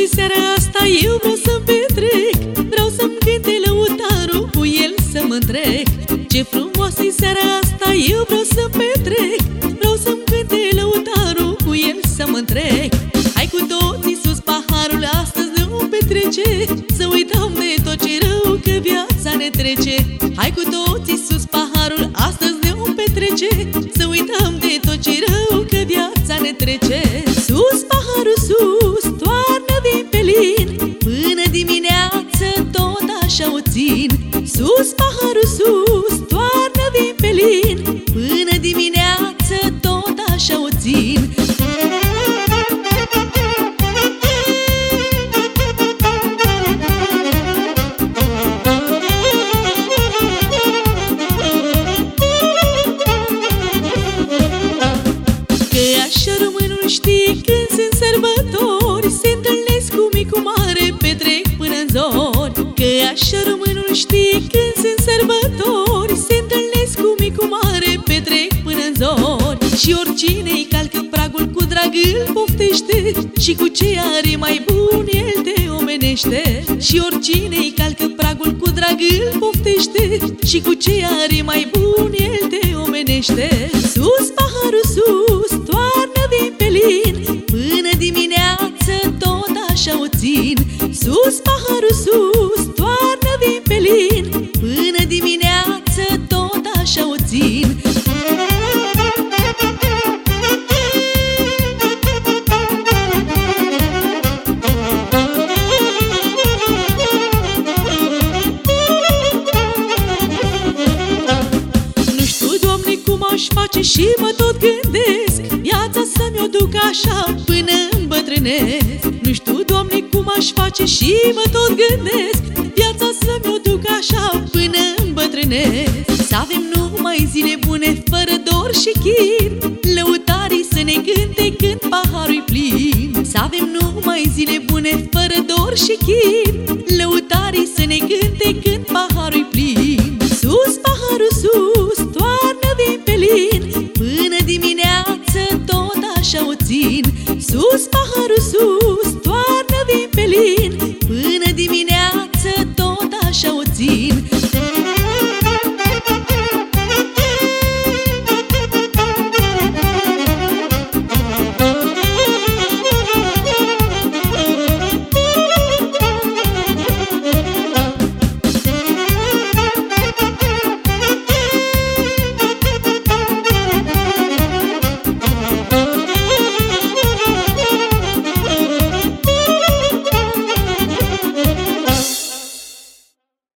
Ce frumos e seara asta, eu vreau să petrec. Vreau să-mi cânte lăutarul, cu el să mă întrec. Ce frumos e seara asta, eu vreau să petrec. Vreau să-mi cânte lăutarul, cu el să mă întrec. Hai cu toții sus paharul, astăzi ne o petrece. Să uităm de tot ce rău, că viața ne trece. Hai cu toții sus așa o țin Sus paharul, sus, toarnă din pelin Până dimineață tot așa o țin. Că așa românul știi când sunt sărbători Se întâlnesc cu micu mare, petrec până în zori. Că așa românul știi când sunt sărbători Se întâlnesc cu micu mare, petrec până în zori. Și oricine îi calcă pragul cu drag îl poftește. Și cu ce are mai bun el te omenește. Și oricine îi calcă pragul cu drag îl poftește. Și cu ce are mai bun el te omenește. Sus paharul sus, toarnă din pelin Până dimineață tot așa o țin. Sus paharul sus, toarnă din pelin Până dimineață tot așa o țin. Nu știu, Doamne, cum aș face și mă tot gândesc Viața să-mi o duc așa până îmbătrânesc. Nu știu, Doamne, cum aș face și mă tot gândesc așa până îmbătrânesc. Să avem numai zile bune, fără dor și chin Lăutarii să ne cânte când paharul plin. Să avem numai zile bune, fără dor și chin Lăutarii să ne cânte când paharul plin. Sus, paharul sus, toarnă din pelin Până dimineață tot așa o țin. Sus, paharul sus,